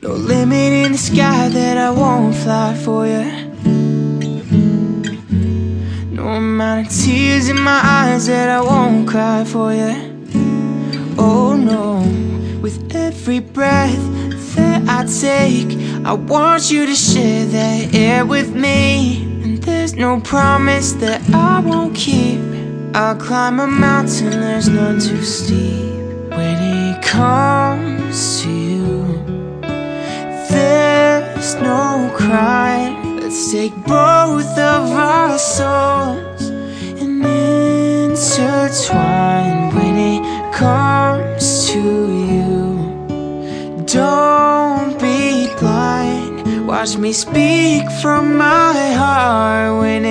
No limit in the sky that I won't fly for you. No amount of tears in my eyes that I won't cry for you. Oh no, with every breath that I take, I want you to share that air with me. And there's no promise that I won't keep. I'll climb a mountain, there's none too steep. When it comes to no crime. Let's take both of our souls and intertwine. When it comes to you, don't be blind. Watch me speak from my heart when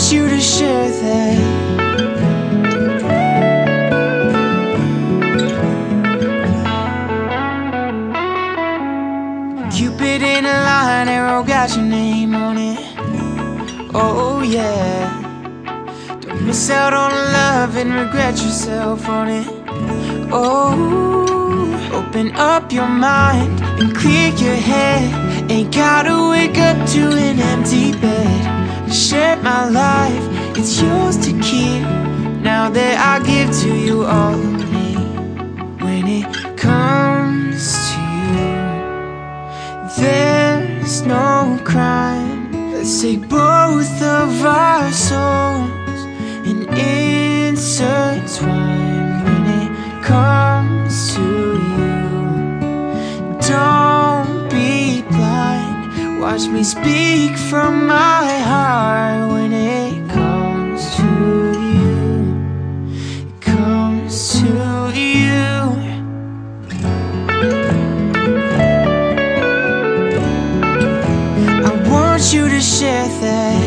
want you to share that. Cupid in a line, arrow got your name on it. Oh yeah. Don't miss out on love and regret yourself on it. Oh, open up your mind and clear your head. Ain't gotta wake up to an empty bed. Share my life, Give to you all of me. When it comes to you. There's no crime. Let's take both of our souls and intertwine when it comes to you. Don't be blind. Watch me speak from my heart share that.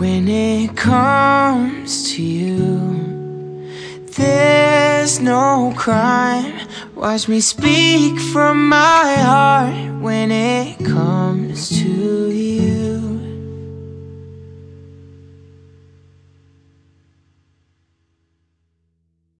When it comes to you, there's no crime. Watch me speak from my